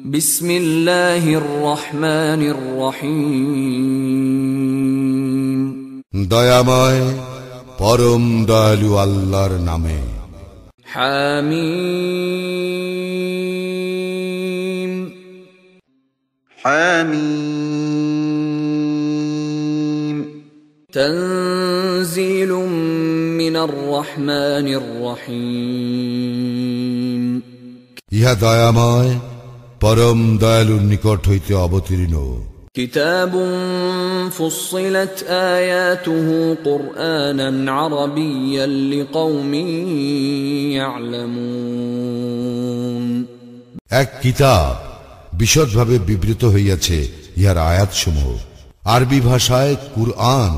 بسم الله الرحمن الرحيم দয়াময় পরম দয়ালু আল্লাহর নামে حميم حميم تنزيل من الرحمن الرحيم ইহা দয়াময় পরম দয়ালুর নিকট হইতে অবতীর্ণ كتاب فصلت آياته قرآنا عربيا لقوم يعلمون এক কিতাব বিশদভাবে বিবৃত হইয়াছে ইহার আয়াতসমূহ আরবি ভাষায় কুরআন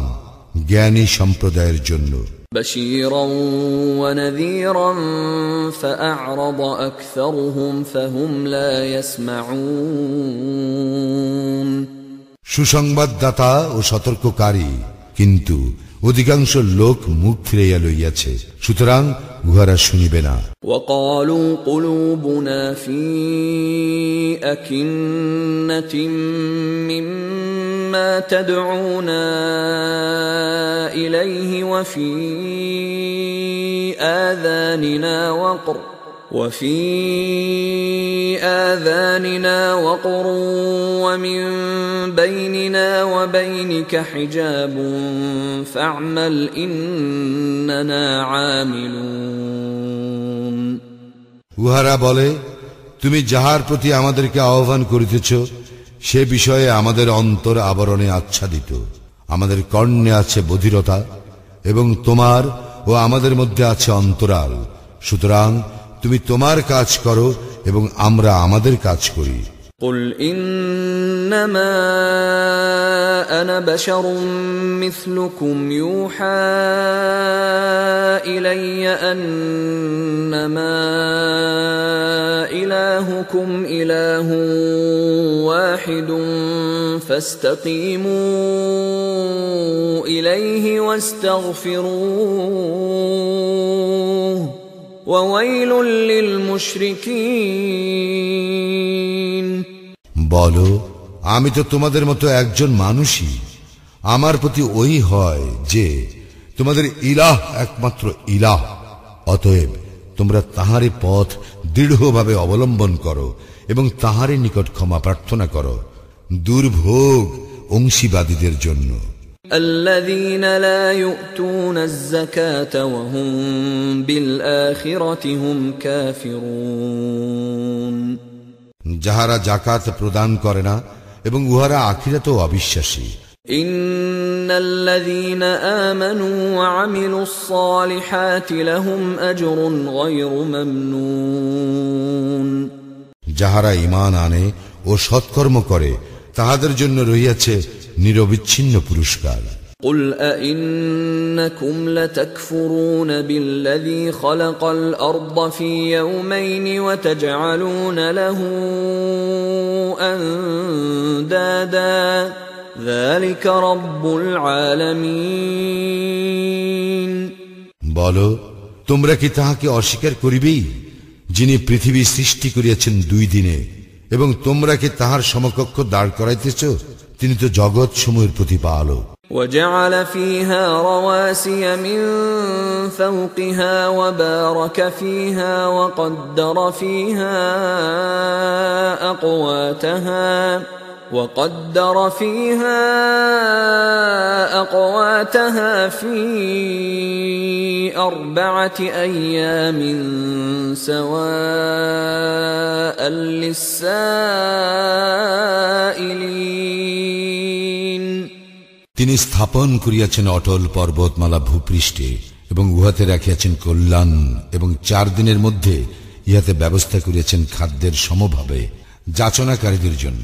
জ্ঞানী সম্প্রদায়ের জন্য بشيرا ونذيرا فأعرض أكثرهم فهم لا يسمعون সুসংবাদদাতা ও সতর্ককারী কিন্তু অধিকাংশ লোক মুখ ফিরাইয়া লইয়াছে সুতরাং উহারা শুনিবে না وقالوا قلوبنا في أكنة مما تدعونا إليه وفي آذاننا وقر وفي آذاننا وقر ومن بيننا وبينك حجاب فاعمل إننا عاملون উহারা বলে তুমি যাহার প্রতি আমাদেরকে আহ্বান করিতেছ সে বিষয়ে আমাদের অন্তর আবরণে আচ্ছাদিত আমাদের কর্ণে আছে বধিরতা এবং তোমার ও আমাদের মধ্যে আছে অন্তরাল সুতরাং তুমি তোমার কাজ করো এবং আমরা আমাদের কাজ করি قل إنما أنا بشر مثلكم يوحى إلي أنما إلهكم إله واحد فاستقيموا إليه واستغفروه وويل للمشركين বলো, আমি তো তোমাদের মতো একজন মানুষই। আমার প্রতি ওই হয় যে, তোমাদের ইলাহ একমাত্র ইলাহ। অতএব তোমরা তাহারে পথ দৃঢ়ভাবে অবলম্বন করো এবং তাহারে নিকট ক্ষমা প্রার্থনা করো। দুর্ভোগ অংশীবাদীদের জন্য। الذين لا يؤتون الزكاة وهم بالآخرة هم كافرون যাহারা জাকাত প্রদান করে না এবং উহারা আখিরাতেও অবিশ্বাসী إن الذين آمنوا وعملوا الصالحات لهم أجر غير ممنون যাহারা ইমান আনে ও সৎকর্ম করে তাহাদের জন্য রহিয়াছে নিরবিচ্ছিন্ন পুরস্কার قل أئنكم لتكفرون بالذي خلق الأرض في يومين وتجعلون له أندادا ذلك رب العالمين বলো তোমরা কি তাহাকে অস্বীকার করিবেই যিনি পৃথিবী সৃষ্টি করিয়াছেন দুই দিনে এবং তোমরা কি তাহার সমকক্ষ দাঁড় করাইতেছ তিনি তো জগৎ সমূহের প্রতিপালক وجعل فيها رواسي من فوقها وبارك فيها وقدر فيها أقواتها وقدر فيها أقواتها في أربعة أيام سواء للسائلين তিনি স্থাপন করিয়াছেন অটল পর্বতমালা ভূপৃষ্ঠে এবং উহাতে রাখিয়াছেন কল্যাণ এবং চার দিনের মধ্যে ইহাতে ব্যবস্থা করিয়াছেন খাদ্যের সমভাবে যাচনাকারীদের জন্য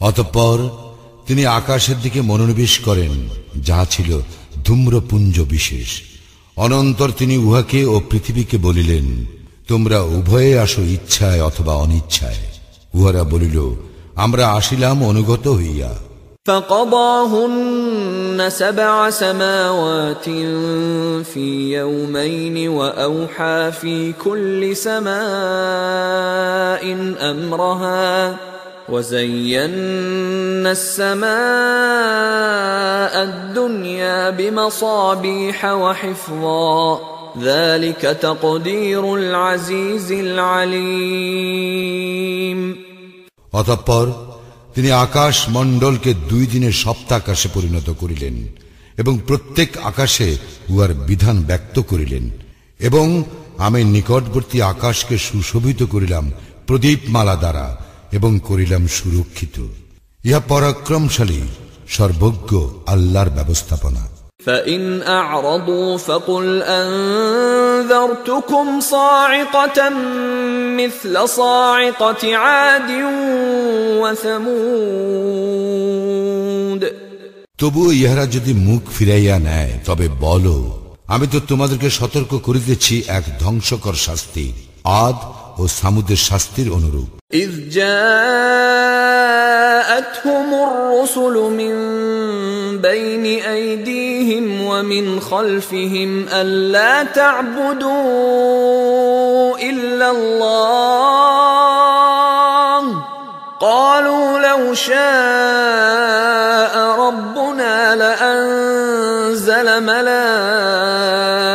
অতঃপর তিনি আকাশের দিকে মনোনিবেশ করেন যাহা ছিল ধূম্রপুঞ্জ বিশেষ অনন্তর তিনি উহাকে ও পৃথিবীকে বলিলেন তোমরা উভয়ে আসো ইচ্ছায় অথবা অনিচ্ছায় উহারা বলিল আমরা আসিলাম অনুগত হইয়া فقضاهن سبع سماوات في يومين واوحى في كل سماء امرها وزينا السماء الدنيا بمصابيح وحفظا ذلك تقدير العزيز العليم অতঃপর তিনি আকাশ মণ্ডলকে দুই দিনের সপ্তাকাশে পরিণত করিলেন এবং প্রত্যেক আকাশে উহার বিধান ব্যক্ত করিলেন এবং আমি নিকটবর্তী আকাশকে সুশোভিত করিলাম প্রদীপমালা দ্বারা এবং করিলাম সুরক্ষিত ইহা পরাক্রমশালী সর্বজ্ঞ আল্লাহর ব্যবস্থাপনা فإن أعرضوا فقل أنذرتكم صاعقة مثل صاعقة عاد وثمود তবুও ইহারা যদি মুখ ফিরাইয়া নেয় তবে বলো আমি তো তোমাদেরকে সতর্ক করিতেছি এক ধ্বংসকর শাস্তি আদ ও সামুদের শাস্তির অনুরূপ إذ جاءتهم الرسل من بين أيديهم ومن خلفهم ألا تعبدوا إلا الله قالوا لو شاء ربنا لأنزل ملائكة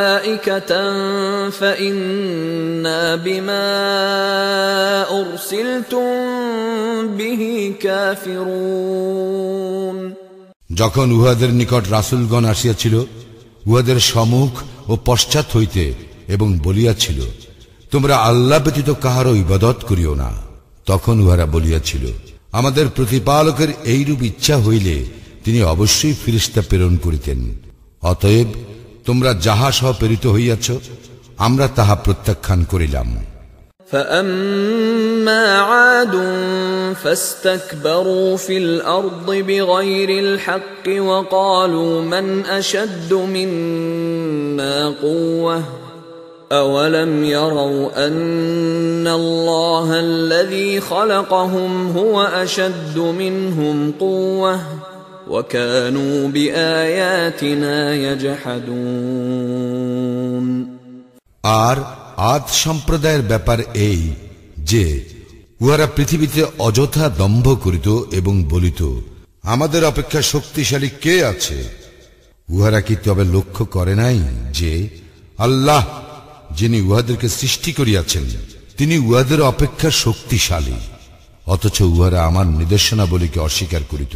فإنا بما أرسلتم به كافرون যখন উহাদের নিকট রাসুলগণ আসিয়াছিল উহাদের সম্মুখ ও পশ্চাৎ হইতে এবং বলিয়াছিল তোমরা আল্লাহ ব্যতীত কাহারও ইবাদত করিও না তখন উহারা বলিয়াছিল আমাদের প্রতিপালকের এইরূপ ইচ্ছা হইলে তিনি অবশ্যই ফিরিস্তা প্রেরণ করিতেন অতএব তোমরা যাহা সহ প্রেরিত হইয়াছ আমরা তাহা প্রত্যাখ্যান করিলাম فأما عاد فاستكبروا في الأرض بغير الحق وقالوا من أشد منا قوة أولم يروا أن الله الذي خلقهم هو أشد منهم قوة وكانوا بآياتنا يجحدون আর আদ সম্প্রদায়ের ব্যাপার এই যে উহারা পৃথিবীতে অযথা দম্ভ করিত এবং বলিত আমাদের অপেক্ষা শক্তিশালী কে আছে উহারা কি তবে লক্ষ্য করে নাই যে আল্লাহ যিনি উহাদেরকে সৃষ্টি করিয়াছেন তিনি উহাদের অপেক্ষা শক্তিশালী অথচ উহারা আমার নির্দেশনাবলীকে অস্বীকার করিত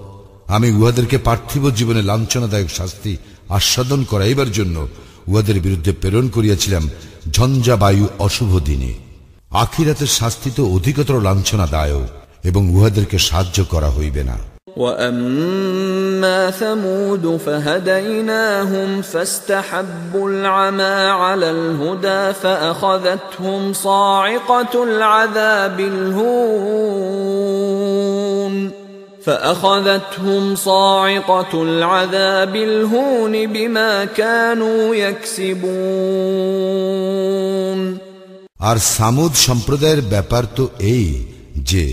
আমি উহাদেরকে পার্থিব জীবনে লাঞ্ছনাদায়ক শাস্তি আস্বাদন করাইবার জন্য উহাদের বিরুদ্ধে প্রেরণ করিয়াছিলাম ঝঞ্ঝা বায়ু অশুভ দিনে আখিরাতের শাস্তি তো অধিকতর লাঞ্ছনাদায়ক এবং উহাদেরকে সাহায্য করা হইবে না واما ثمود فهديناهم فاستحبوا العمى على الهدى فاخذتهم صاعقه العذاب الهون فاخذتهم صاعقه العذاب الهون بما كانوا يكسبون আর সামুদ সম্প্রদায়ের ব্যাপার তো এই যে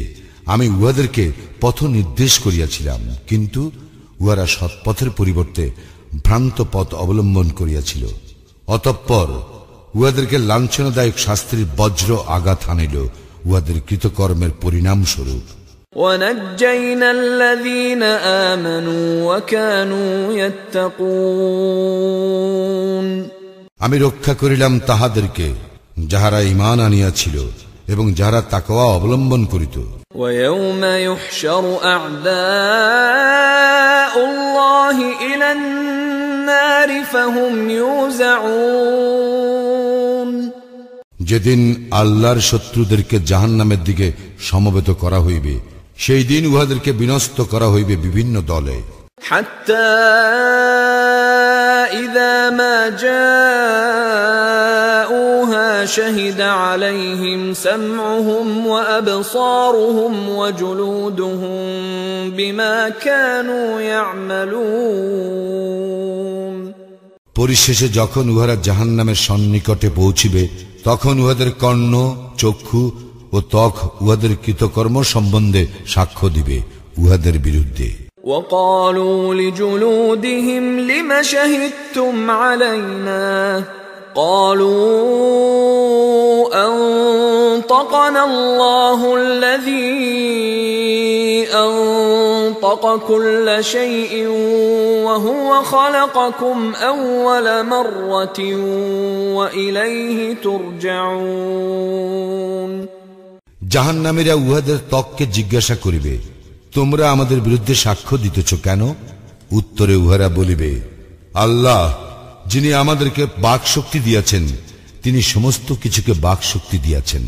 আমি উহাদেরকে পথ নির্দেশ করিয়াছিলাম কিন্তু উহারা সৎপথের পরিবর্তে ভ্রান্ত পথ অবলম্বন করিয়াছিল অতঃপর উহাদেরকে লাঞ্ছনাদায়ক শাস্ত্রীর বজ্র আঘাত আনিল উহাদের কৃতকর্মের পরিণাম স্বরূপ ونجينا الذين آمنوا وكانوا يتقون আমি রক্ষা করিলাম তাহাদেরকে যাহারা ইমান আনিয়াছিল এবং যাহারা তাকওয়া অবলম্বন করিত ويوم يحشر أعداء الله إلى النار فهم يوزعون যেদিন আল্লাহর শত্রুদেরকে জাহান্নামের দিকে সমবেত করা হইবে সেই দিন উহাদেরকে বিনষ্ট করা হইবে বিভিন্ন দলে حتى إذا ما جاءوها شهد عليهم سمعهم وأبصارهم وجلودهم بما كانوا يعملون পরিশেষে যখন উহারা জাহান্নামের সন্নিকটে পৌঁছিবে তখন উহাদের কর্ণ চক্ষু ও ত্বক উহাদের কৃতকর্ম সম্বন্ধে সাক্ষ্য দিবে উহাদের বিরুদ্ধে وقالوا لجلودهم لم شهدتم علينا قالوا انطقنا الله الذي انطق كل شيء وهو خلقكم اول مره واليه ترجعون জাহান্নামীরা উহাদের ত্বককে জিজ্ঞাসা করিবে, তোমরা আমাদের বিরুদ্ধে সাক্ষ্য দিতেছ কেন? উত্তরে উহারা বলিবে, আল্লাহ, যিনি আমাদেরকে বাক শক্তি দিয়াছেন, তিনি সমস্ত কিছুকে বাক শক্তি দিয়াছেন।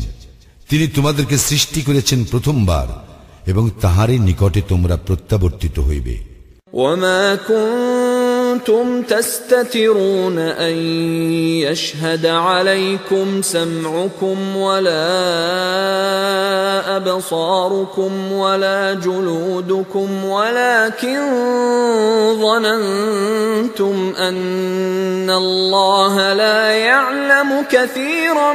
তিনি তোমাদেরকে সৃষ্টি করেছেন প্রথমবার, এবং তাহারই নিকটে তোমরা প্রত্যাবর্তিত হইবে। ওমা كنتم تستترون ان يشهد عليكم سمعكم ولا ابصاركم ولا جلودكم ولكن ظننتم ان الله لا يعلم كثيرا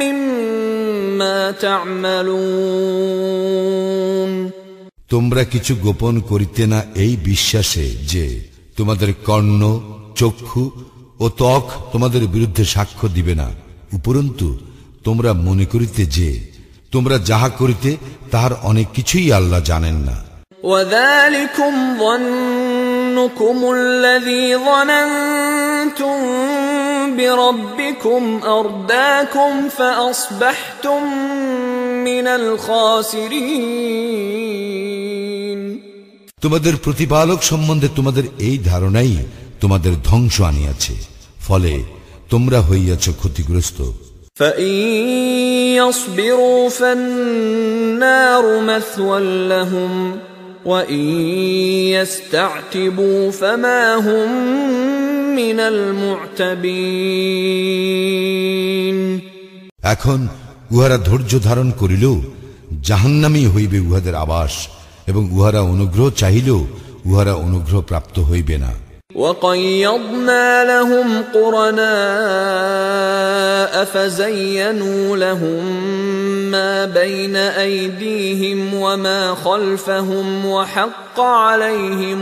مما تعملون তোমরা কিছু গোপন করিতে না এই বিশ্বাসে যে তোমাদের কর্ণ চক্ষু ও ত্বক তোমাদের বিরুদ্ধে সাক্ষ্য দিবে না উপরন্তু তোমরা মনে করিতে যে তোমরা যাহা করিতে তাহার অনেক কিছুই আল্লাহ জানেন না وذلكم ظنكم الذي ظننتم بربكم أرداكم فأصبحتم من الخاسرين তোমাদের প্রতিপালক সম্বন্ধে তোমাদের এই ধারণাই তোমাদের ধ্বংস আনিয়াছে। ফলে তোমরা হইয়াছ ক্ষতিগ্রস্ত। এখন উহারা ধৈর্য ধারণ করিল জাহান্নামি হইবে উহাদের আবাস। এবং উহারা অনুগ্রহ চাহিলেও উহারা অনুগ্রহ প্রাপ্ত হইবে না وقيضنا لهم قرناء فزينوا لهم ما بين أيديهم وما خلفهم وحق عليهم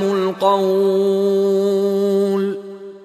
القول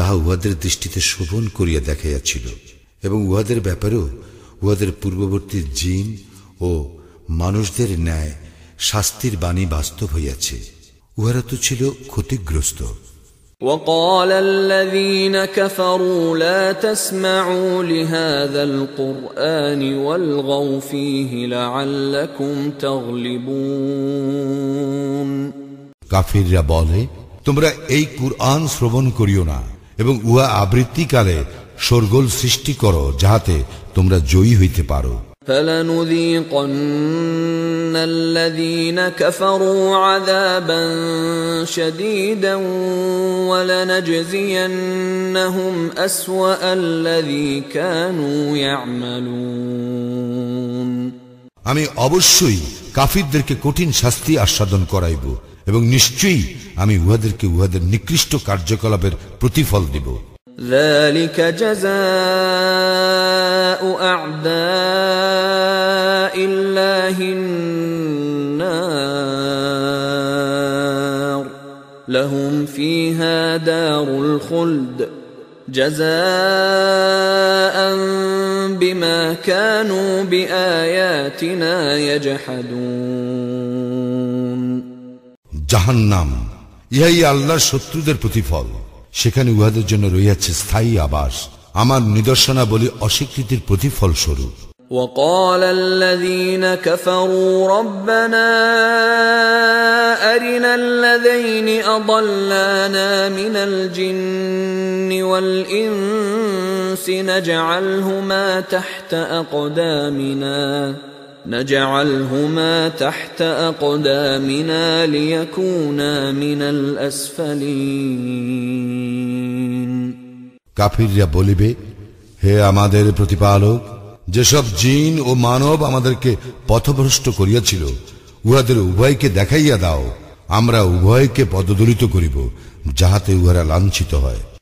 তাহা উহাদের দৃষ্টিতে শোভন করিয়া দেখাইয়াছিল এবং উহাদের ব্যাপারেও উহাদের পূর্ববর্তী জিন ও মানুষদের ন্যায় শাস্তির বাণী বাস্তব হইয়াছে উহারা তো ছিল ক্ষতিগ্রস্ত وقال الذين كفروا لا تسمعوا لهذا القرآن والغوا فيه لعلكم تغلبون কাফিররা বলে তোমরা এই কুরআন শ্রবণ করিও না এবং উহা আবৃত্তিকালে শোরগোল সৃষ্টি করো যাহাতে তোমরা জয়ী হইতে পারো فلنذيقن الذين كفروا عذابا شديدا ولنجزينهم اسوا الذي كانوا يعملون আমি অবশ্যই কাফিরদেরকে কঠিন শাস্তি আস্বাদন করাইব এবং নিশ্চয়ই আমি উহাদেরকে উহাদের নিকৃষ্ট কার্যকলাপের প্রতিফল দিব ذلك جزاء أعداء الله النار لهم فيها دار الخلد جزاء بما كانوا بآياتنا يجحدون জাহান্নাম ইহাই আল্লাহর শত্রুদের প্রতিফল সেখানে উহাদের জন্য রইয়াছে স্থায়ী আবাস আমার নিদর্শনাবলী অস্বীকৃতির প্রতিফল স্বরূপ وقال الذين كفروا ربنا أرنا الذين أضلانا من الجن والإنس نجعلهما تحت أقدامنا نجعلهما تحت أقدامنا ليكونا من الأسفلين কাফিররা বলিবে হে আমাদের প্রতিপালক যেসব জিন ও মানব আমাদেরকে পথভ্রষ্ট করিয়াছিল উহাদের উভয়কে দেখাইয়া দাও আমরা উভয়কে পদদলিত করিব যাহাতে উহারা লাঞ্ছিত হয়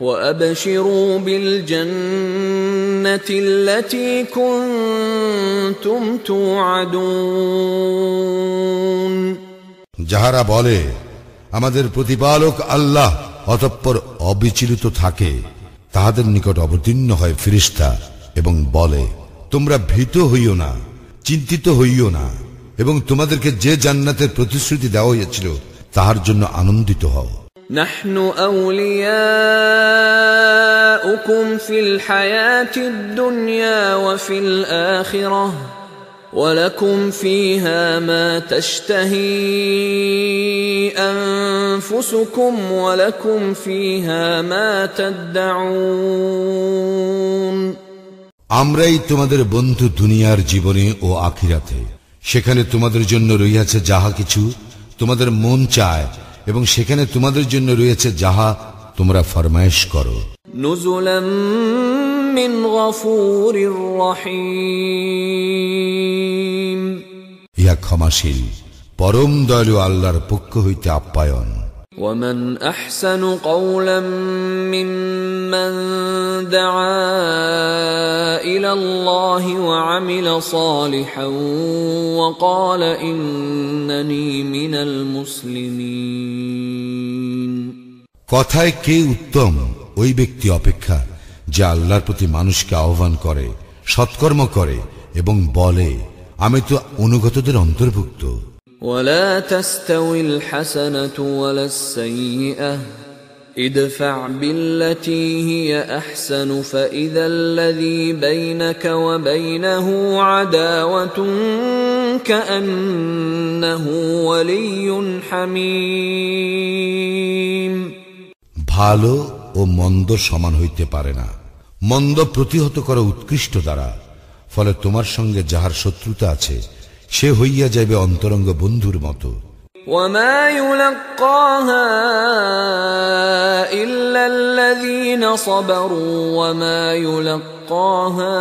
وأبشروا بالجنة التي كنتم توعدون যাহারা বলে আমাদের প্রতিপালক আল্লাহ অতঃপর অবিচলিত থাকে তাহাদের নিকট অবতীর্ণ হয় ফিরিস্তা এবং বলে তোমরা ভীত হইও না চিন্তিত হইও না এবং তোমাদেরকে যে জান্নাতের প্রতিশ্রুতি দেওয়া হইয়াছিল তাহার জন্য আনন্দিত হও نحن أولياؤكم في الحياة الدنيا وفي الآخرة ولكم فيها ما تشتهي أنفسكم ولكم فيها ما تدعون আমরাই তোমাদের বন্ধু দুনিয়ার জীবনে ও আখিরাতে সেখানে তোমাদের জন্য রইয়াছে যাহা কিছু তোমাদের মন চায় এবং সেখানে তোমাদের জন্য রয়েছে যাহা তোমরা ফরমায়েশ করো। ইয়া ক্ষমাশীল পরম দয়ালু আল্লাহর পক্ষ হইতে আপ্যায়ন। ومن احسن قولا ممن دعا الى الله وعمل صالحا وقال انني من المسلمين কথায় কে উত্তম ওই ব্যক্তি অপেক্ষা যে আল্লাহর প্রতি মানুষকে আহ্বান করে সৎকর্ম করে এবং বলে আমি তো অনুগতদের অন্তর্ভুক্ত ولا تستوي الحسنه ولا السيئه ادفع بالتي هي احسن فاذا الذي بينك وبينه عداوه كانه ولي حميم ভালো ও মন্দ সমান হইতে পারে না মন্দ প্রতিহত করা উৎকৃষ্ট দ্বারা ফলে তোমার সঙ্গে যাহার শত্রুতা আছে সে হইয়া যাইবে অন্তরঙ্গ বন্ধুর মতো وما يلقاها الا الذين صبروا وما يلقاها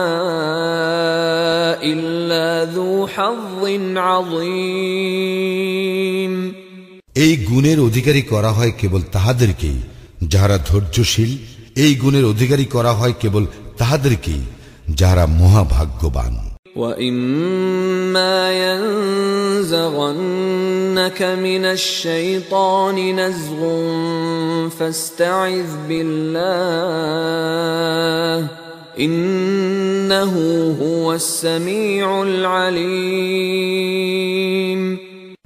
الا ذو حظ عظيم এই গুণের অধিকারী করা হয় কেবল তাহাদেরকেই যাহারা ধৈর্যশীল এই গুণের অধিকারী করা হয় কেবল তাহাদেরকেই যাহারা মহাভাগ্যবান واما ينزغنك من الشيطان نزغ فاستعذ بالله انه هو السميع العليم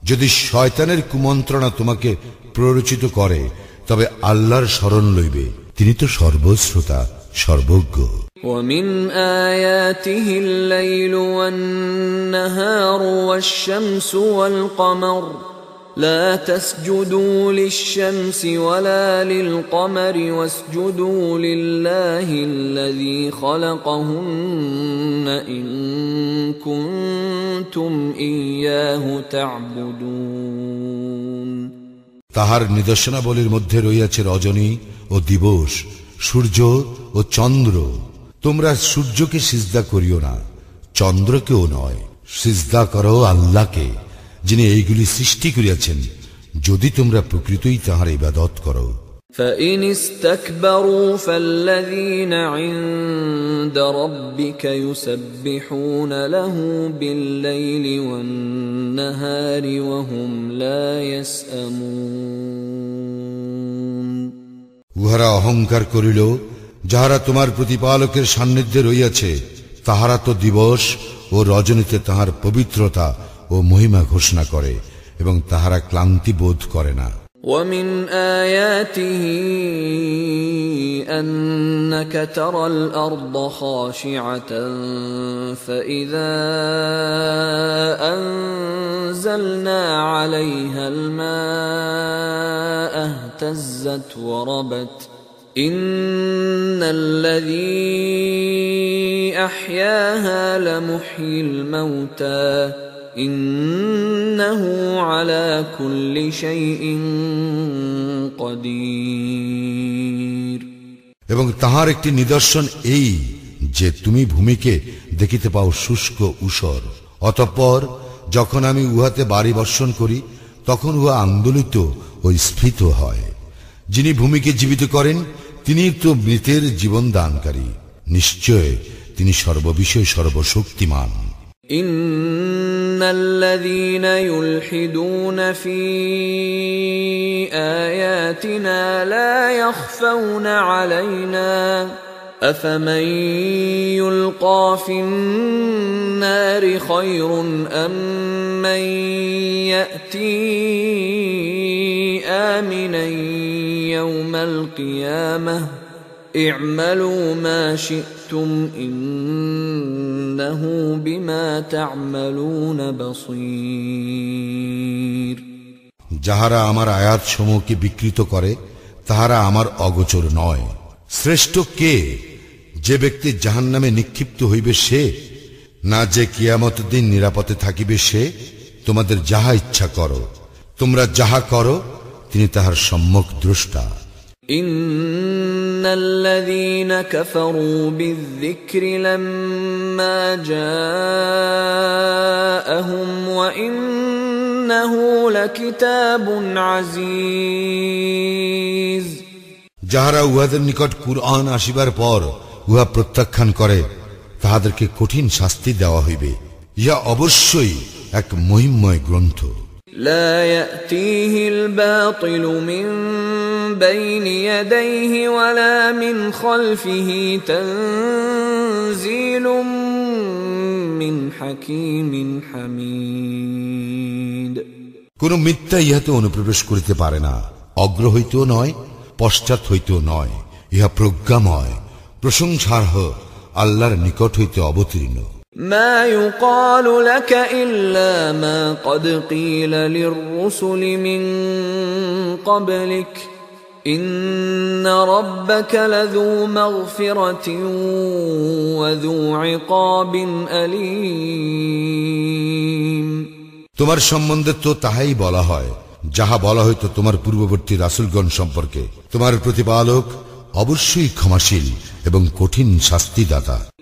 যদি শয়তানের কুমন্ত্রণা তোমাকে প্ররোচিত করে তবে আল্লাহর স্মরণ লইবে তিনি তো সর্বশ্রোতা সর্বজ্ঞ ومن آياته الليل والنهار والشمس والقمر لا تسجدوا للشمس ولا للقمر واسجدوا لله الذي خلقهن إن كنتم إياه تعبدون তাহার নিদর্শনাবলীর মধ্যে রইয়াছে রজনী ও দিবস সূর্য ও চন্দ্র তোমরা সূর্যকে সিজদা করিও না চন্দ্রকেও নয় সিজদা করো আল্লাহকে যিনি এইগুলি সৃষ্টি করিয়াছেন যদি তোমরা প্রকৃতই তাহার ইবাদত করো فإن استكبروا فالذين عند ربك يسبحون له بالليل والنهار وهم لا يسأمون উহারা অহংকার করিল যাহারা তোমার প্রতিপালকের সান্নিধ্যে রইয়াছে তাহারা তো দিবস ও রজনীতে তাহার পবিত্রতা ও মহিমা ঘোষণা করে এবং তাহারা ক্লান্তি বোধ করে না ومن آياته أنك ترى الأرض خاشعة فإذا أنزلنا عليها الماء اهتزت وربت إن الذي أحياها لمحيي الموتى إنه على كل شيء قدير এবং তাহার একটি নিদর্শন এই যে তুমি ভূমিকে দেখিতে পাও শুষ্ক ঊষর অতঃপর যখন আমি উহাতে বাড়ি বর্ষণ করি তখন উহা আন্দোলিত ও স্ফীত হয় যিনি ভূমিকে জীবিত করেন তিনি তো মৃতের জীবন দানকারী নিশ্চয় তিনি সর্ববিষয় সর্বশক্তিমান إن الذين يلحدون في آياتنا لا يخفون علينا أفمن يلقى في النار خير أم من يأتي آمنا يوم القيامة اعملوا ما شئتم إنه بما تعملون بصير যাহারা আমার আয়াত সমূহকে বিকৃত করে তাহারা আমার অগোচর নয় শ্রেষ্ঠ কে যে ব্যক্তি জাহান নামে নিক্ষিপ্ত হইবে সে না যে কিয়ামত দিন নিরাপদে থাকিবে সে তোমাদের যাহা ইচ্ছা করো তোমরা যাহা করো তিনি তাহার সম্যক দ্রষ্টা إن الذين كفروا بالذكر لما جاءهم وإنه لكتاب عزيز যাহারা উহাদের নিকট কুরআন আসিবার পর উহা প্রত্যাখ্যান করে তাহাদেরকে কঠিন শাস্তি দেওয়া হইবে ইহা অবশ্যই এক মহিমময় গ্রন্থ لا يأتيه الباطل من بين يديه ولا من خلفه تنزيل من حكيم حميد কোন মিথ্যা ইহাতে অনুপ্রবেশ করিতে পারে না অগ্র হইতেও নয় পশ্চাৎ হইতেও নয় ইহা প্রজ্ঞাময় প্রশংসার্হ আল্লাহর নিকট হইতে অবতীর্ণ ما يقال لك إلا ما قد قيل للرسل من قبلك إن ربك لذو مغفرة وذو عقاب أليم তোমার সম্বন্ধে তো তাহাই বলা হয় যাহা বলা হইতো তোমার পূর্ববর্তী রাসুলগণ সম্পর্কে তোমার প্রতিপালক অবশ্যই ক্ষমাশীল এবং কঠিন শাস্তিদাতা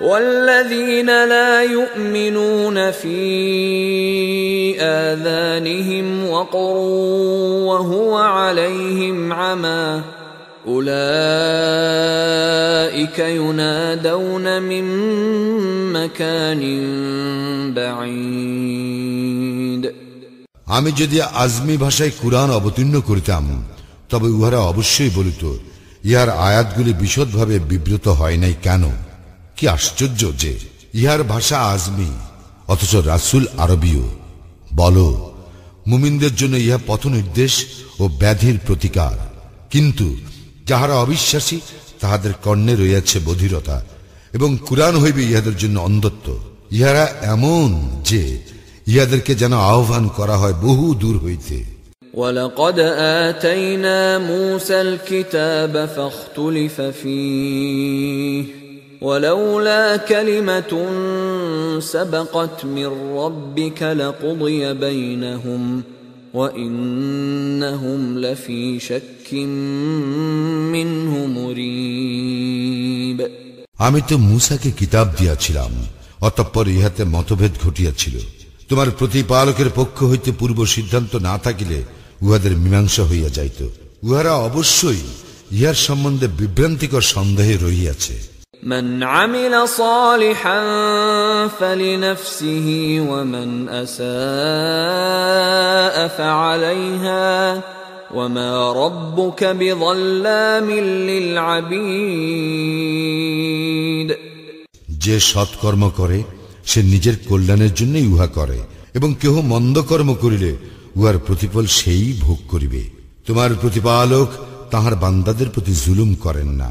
والذين لا يؤمنون في آذانهم وقر وهو عليهم عمى أولئك ينادون من مكان بعيد আমি যদি আজমি ভাষায় কুরআন অবতীর্ণ করিতাম তবে উহারা অবশ্যই বলিত ইহার আয়াতগুলি বিশদভাবে বিব্রত হয় নাই কেন কি আশ্চর্য যে ইহার ভাষা আজমি অথচ রাসুল আরবীয় বলো মুমিনদের জন্য ইহা পথ নির্দেশ ও ব্যাধির প্রতিকার কিন্তু যাহারা অবিশ্বাসী তাহাদের কর্ণে রইয়াছে বধিরতা এবং কুরআন হইবে ইহাদের জন্য অন্ধত্ব ইহারা এমন যে ইহাদেরকে যেন আহ্বান করা হয় বহু দূর হইতে ولقد آتينا موسى الكتاب فاختلف فيه ولولا كلمة سبقت من ربك لقضي بينهم وإنهم لفي شك منه مريب আমি তো মুসাকে কিতাব দিয়াছিলাম অতঃপর ইহাতে মতভেদ ঘটিয়াছিল তোমার প্রতিপালকের পক্ষ হইতে পূর্ব সিদ্ধান্ত না থাকিলে উহাদের মীমাংসা হইয়া যাইত উহারা অবশ্যই ইহার সম্বন্ধে বিভ্রান্তিকর সন্দেহে রহিয়াছে من عمل صالحا فلنفسه ومن اساء فعليها وما ربك بظلام للعبيد যে সৎকর্ম করে সে নিজের কল্যাণের জন্যই উহা করে এবং কেহ মন্দ কর্ম করিলে উহার প্রতিফল সেই ভোগ করিবে তোমার প্রতিপালক তাহার বান্দাদের প্রতি জুলুম করেন না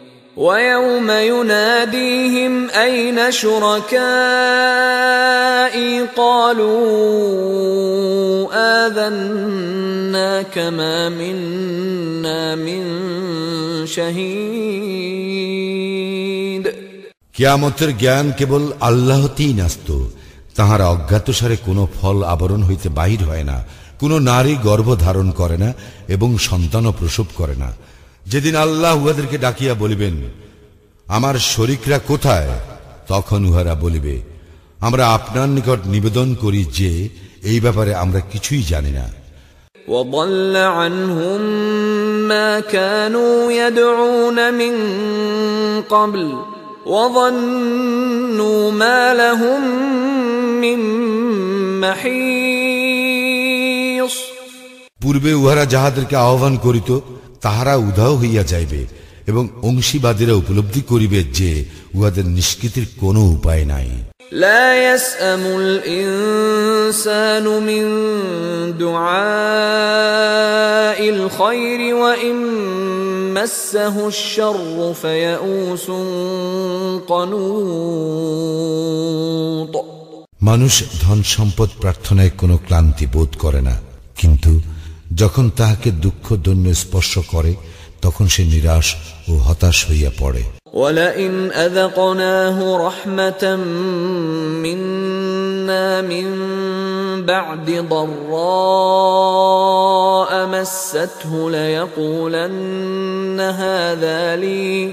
ويوم يناديهم اين شركائي قالوا اذناك ما منا من شهيد কিয়ামতের জ্ঞান কেবল আল্লাহতেই ন্যস্ত তাহারা অজ্ঞাতসারে কোনো ফল আবরণ হইতে বাহির হয় না কোনো নারী গর্ভ ধারণ করে না এবং সন্তানও প্রসব করে না যেদিন আল্লাহ উহাদেরকে ডাকিয়া বলিবেন আমার শরিকরা কোথায় তখন উহারা বলিবে আমরা আপনার নিকট নিবেদন করি যে এই ব্যাপারে আমরা কিছুই জানি না وضل عنهم ما كانوا يدعون من قبل وظنوا ما لهم من محيص পূর্বে উহারা যাহাদেরকে আহ্বান করিত তাহারা উধাও হইয়া যাইবে এবং অংশীবাদীরা উপলব্ধি করিবে যে উহাদের নিষ্কৃতির কোনো উপায় নাই لا يسأم الإنسان من دعاء الخير وإن مسه الشر فيئوس قنوط মানুষ ধন সম্পদ প্রার্থনায় কোনো ক্লান্তি বোধ করে না কিন্তু যখন তাহাকে দুঃখ দৈন্য স্পর্শ করে তখন সে নিরাশ ও হতাশ হইয়া পড়ে ولئن أذقناه رحمة منا من بعد ضراء مسته ليقولن هذا لي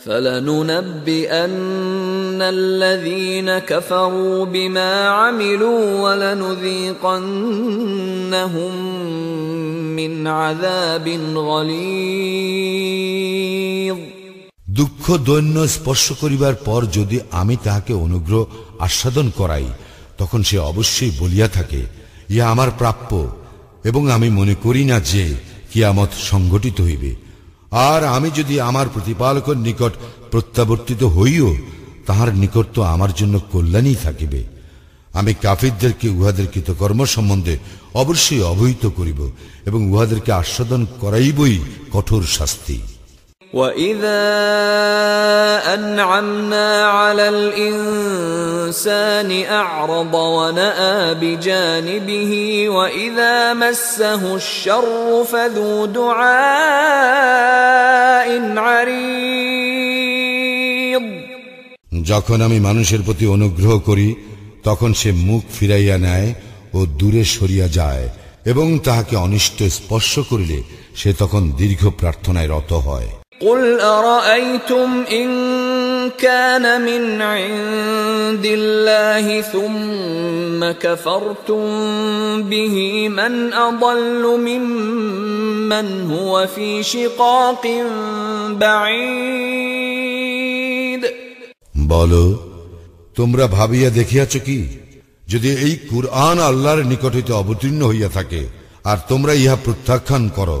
فلننبئن الذين كفروا بما عملوا ولنذيقنهم من عذاب غليظ দুঃখ দৈন্য স্পর্শ করিবার পর যদি আমি তাহাকে অনুগ্রহ আস্বাদন করাই তখন সে অবশ্যই বলিয়া থাকে ইহা আমার প্রাপ্য এবং আমি মনে করি না যে কিয়ামত সংঘটিত হইবে আর আমি যদি আমার প্রতিপালকের নিকট প্রত্যাবর্তিত হইও, তাহার নিকট তো আমার জন্য কল্যাণই থাকিবে। আমি কাফিরদেরকে উহাদের কৃতকর্ম সম্বন্ধে অবশ্যই অবহিত করিব এবং উহাদেরকে আস্বাদন করাইবই কঠোর শাস্তি। وإذا أنعمنا على الإنسان أعرض ونأى بجانبه وإذا مسه الشر فذو دعاء عريض যখন আমি মানুষের প্রতি অনুগ্রহ করি তখন সে মুখ ফিরাইয়া নেয় ও দূরে সরিয়া যায় এবং তাহাকে অনিষ্ট স্পর্শ করিলে সে তখন দীর্ঘ প্রার্থনায় রত হয় قل أرأيتم إن كان من عند الله ثم كفرتم به من أضل ممن هو في شقاق بعيد বলো তোমরা ভাবিয়া দেখিয়াছ কি যদি এই কুরআন আল্লাহর নিকট হইতে অবতীর্ণ হইয়া থাকে আর তোমরা ইহা প্রত্যাখ্যান করো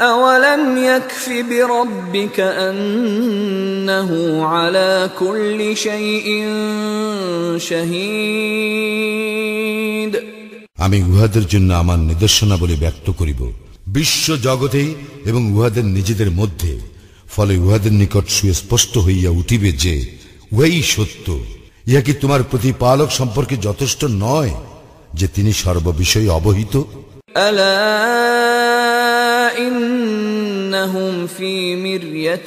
أولم يكف بربك أنه على كل شيء شهيد আমি উহাদের জন্য আমার নিদর্শনাবলী ব্যক্ত করিব বিশ্ব জগতে এবং উহাদের নিজেদের মধ্যে ফলে উহাদের নিকট সুস্পষ্ট হইয়া উঠিবে যে উহাই সত্য ইহা কি তোমার প্রতিপালক সম্পর্কে যথেষ্ট নয় যে তিনি সর্ববিষয়ে অবহিত ألا إنهم في مرية